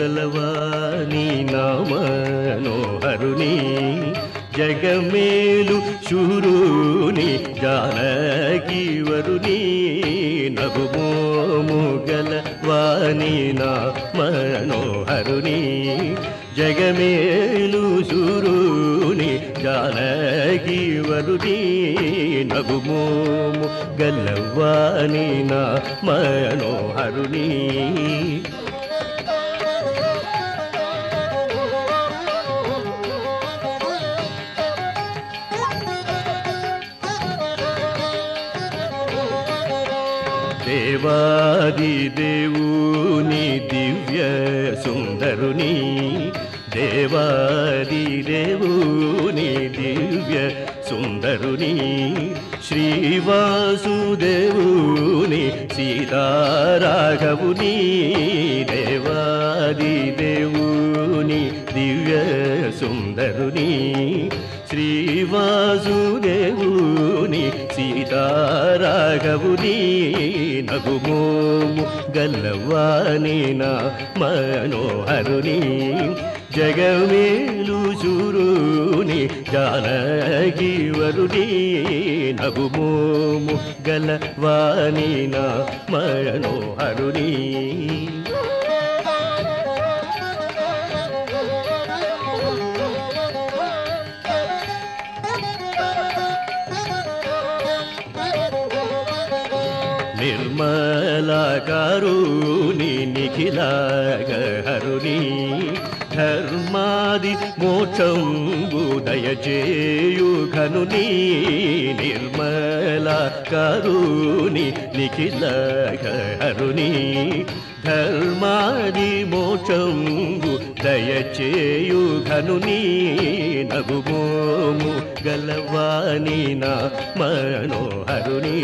గలవాని నామనోహరుని? జగమేలు శూరుని జానకి వరుని నగుమోము గలవాని నామనోహరుని? జగమేలు శూరుని జానకి వరుని నగుమోము గలవాని నా మనోహరుని దేవాది దేవుని దివ్య సుందరుని దేవాది దేవుని దివ్య సుందరుని శ్రీవాసుదేవుని సీతారాఘవుని దేవాది దేవుని దివ్య సుందరుని శ్రీవాసుదేవుని సీతారాఘవుని నగుమోము గల్లవానీనా మనోహరుని జగమేలు చూరుని జానకి వరుని నగుమోము మనోహరుని నిర్మల కరుణి నిఖిల నిఖిలాగహరుని ధర్మాది మోక్షంబు దయచేయు ఘనుని నిఖిల నిఖిలాగహరుని ధర్మాది మోక్షం దయచేయుఘను నగుమోము గలవాని నా మనోహరుని.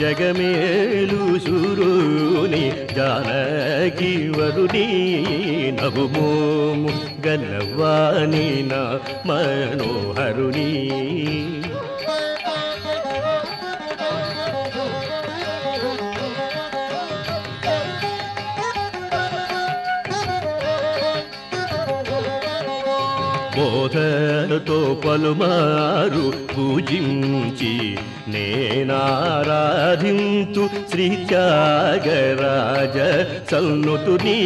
జగమేలు సురుని జానకి వరుని నగుమోము గలవాని నా మనోహరుని. బోధతో పలుమారు పూజించి నేనారాధింతు శ్రీ త్యాగరాజ సల్నుతుని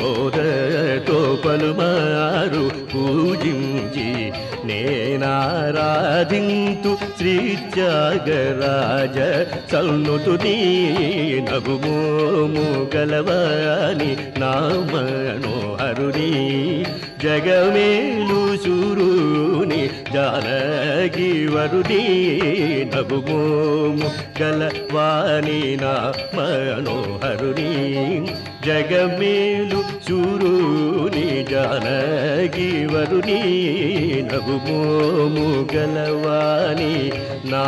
బోధతో పలుమారు పూజించి నేనారాధింతు శ్రీ త్యాగరాజ సల్నుతుని నగుమోము గలవాని నామనోహరుని జగమేలు సూరుని జానకి వరుని నగుమోము గలవాని నా మనోహరుని. జగమేలు చూరుని జానకి వరుని నగుమోము గలవాని నా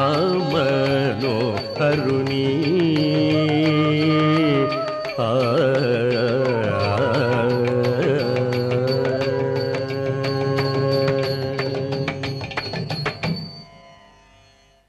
మనోహరుని.